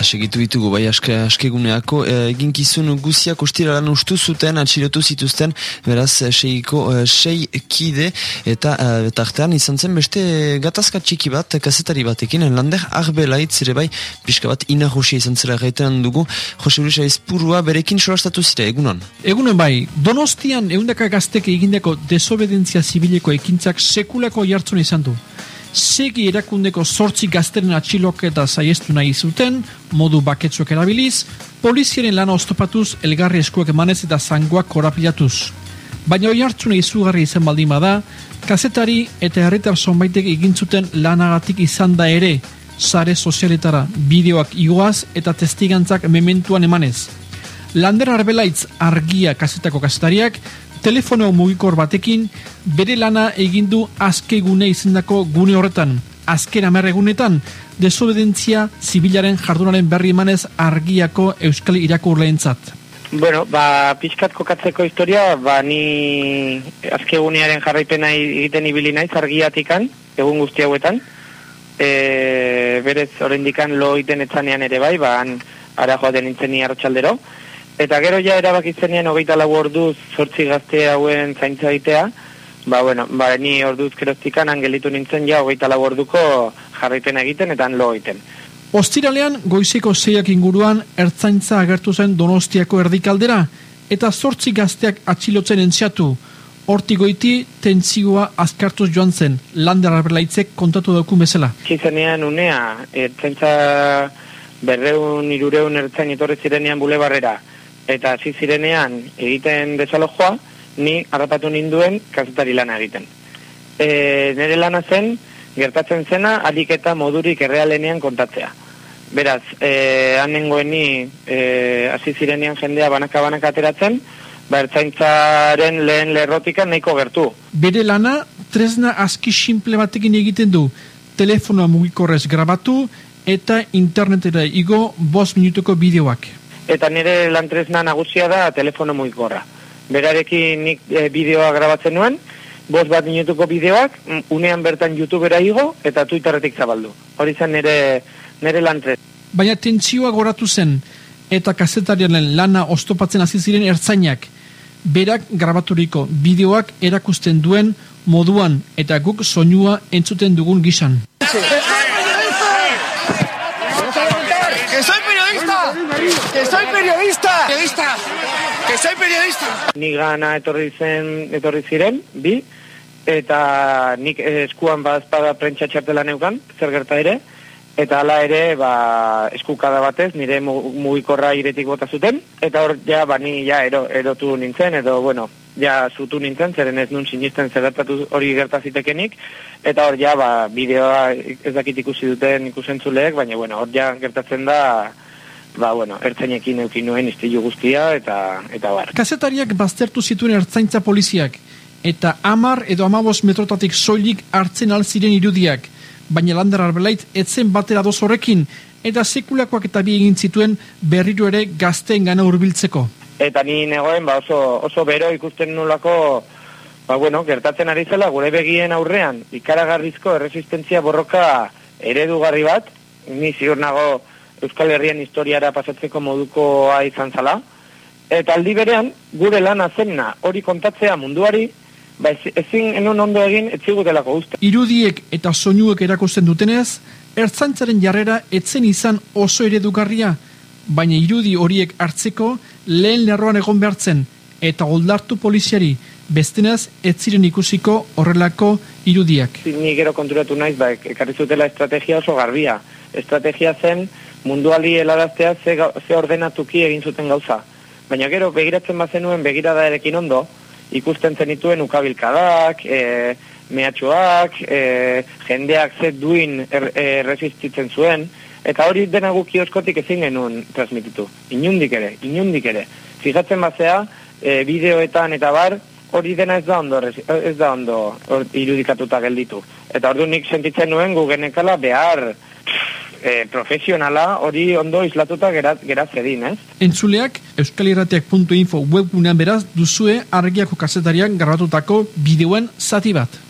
eta segitu ditugu, bai aske, askeguneako, e, egin kizun guziak ostiralan ustu zuten, atxilotu zituzten, beraz, seiko, e, sei kide, eta e, tartean izan zen beste gatazka txiki bat, kazetari batekin, lander arbelaitz ere bai, pixka bat inahusia izan zela gaiten dugu, Jose Luisa Ezpurua berekin sorastatu zire, egunon? Egunon bai, donostian eundaka gazteke egindeko desobedentzia zibileko ekintzak sekulako jartzuna izan du segi erakundeko sortzi gazteren atxilok eta zaiestu nahi zuten, modu baketsuak erabiliz, poliziaren lana oztopatuz elgarri eskuak emanez eta zangoak korapilatuz. Baina hoi hartzune izugarri izan baldima da, kazetari eta herritar zonbaitek egintzuten lanagatik izan da ere, sare sozialetara, bideoak igoaz eta testigantzak mementuan emanez. Lander arbelaitz argia kasetako kasetariak, telefono mugikor batekin bere lana egindu azkegune izendako gune horretan. Azken amerregunetan, desobedentzia zibilaren jardunaren berri emanez argiako euskal irakurleentzat. Bueno, ba, pixkat kokatzeko historia, ba, ni azkegunearen jarraipena egiten ibili naiz argiatikan, egun guzti hauetan. E, berez, oraindikan lo iten etzanean ere bai, ba, ara joaten nintzen ni hartxaldero. Eta gero ja erabakitzen hogeita lau orduz sortzi gazte hauen zaintza ditea, ba, bueno, ba, ni orduz keroztikan angelitu nintzen ja hogeita lau orduko jarraiten egiten eta lo egiten. Ostiralean, goizeko zeiak inguruan ertzaintza agertu zen donostiako erdikaldera, eta sortzi gazteak atxilotzen entziatu. Horti goiti, tentzioa azkartuz joan zen, lander arbelaitzek kontatu dauku bezala. Txizenean unea, ertzaintza berreun, irureun ertzain etorri zirenean bule barrera, eta hasi zirenean egiten desalojoa, ni harrapatu ninduen kazetari lana egiten. E, nere lana zen, gertatzen zena, alik eta modurik errealenean kontatzea. Beraz, e, anengoen ni e, hasi zirenean jendea banaka-banaka ateratzen, ba, ertzaintzaren lehen lerrotikan nahiko gertu. Bere lana, tresna aski simple batekin egiten du, telefonoa mugikorrez grabatu, eta internetera igo bost minutuko bideoak eta nire lantresna nagusia da telefono mugikorra. Berarekin nik e, bideoa grabatzen nuen, bost bat minutuko bideoak, unean bertan YouTubera igo eta Twitterretik zabaldu. Hori zen nire, nire lantres. Baina tentsioa goratu zen, eta kazetariaren lana ostopatzen hasi ziren ertzainak, berak grabaturiko bideoak erakusten duen moduan eta guk soinua entzuten dugun gisan. ¡Que soy periodista! ¡Periodista! ¡Que soy periodista! Ni gana etorri zen, etorri ziren, bi, eta nik eskuan bazpada prentsa txartela neukan, zer gerta ere, eta hala ere, ba, eskukada batez, nire mugikorra iretik bota zuten, eta hor, ja, ba, ni, ja, ero, erotu nintzen, edo, bueno, ja, zutu nintzen, zeren ez nun sinisten zertatu hori gertazitekenik, eta hor, ja, ba, bideoa ez dakit ikusi duten ikusentzuleek, baina, bueno, hor, ja, gertatzen da, ba, bueno, ertzainekin eukin nuen iztilu guztia, eta, eta bar. Kazetariak baztertu zituen ertzaintza poliziak, eta amar edo amabos metrotatik soilik hartzen alziren irudiak, baina lander arbelait etzen batera doz horrekin, eta sekulakoak eta bi egin zituen berriro ere gazteen gana urbiltzeko. Eta ni negoen, ba, oso, oso bero ikusten nulako, ba, bueno, gertatzen ari zela, gure begien aurrean, ikaragarrizko erresistentzia borroka eredugarri bat, ni ziur nago, Euskal Herrian historiara pasatzeko modukoa izan zala. Eta aldi berean, gure lana zenna hori kontatzea munduari, ba ezin enon ondo egin etzigutelako uste. Irudiek eta soinuek erakusten dutenez, ertzantzaren jarrera etzen izan oso eredugarria, baina irudi horiek hartzeko lehen lerroan egon behartzen, eta goldartu poliziari, bestenaz ez ziren ikusiko horrelako irudiak. Ni gero konturatu naiz, ba, ekarri zutela estrategia oso garbia. Estrategia zen, munduali helaraztea ze, ze ordenatuki egin zuten gauza. Baina gero begiratzen bazenuen begirada erekin ondo, ikusten zenituen ukabilkadak, e, mehatxoak, e, jendeak ze duin er, e, resistitzen zuen, eta hori dena gu kioskotik ezin genuen transmititu. Inundik ere, inundik ere. Fijatzen bazea, e, bideoetan eta bar, hori dena ez da ondo, ez da ondo irudikatuta gelditu. Eta ordu nik sentitzen nuen gu genekala behar, e, profesionala hori ondo islatuta gerat, gerat zedin, ez? Entzuleak, euskalirrateak.info webgunean beraz duzue argiako kasetariak garratutako bideoen zati bat.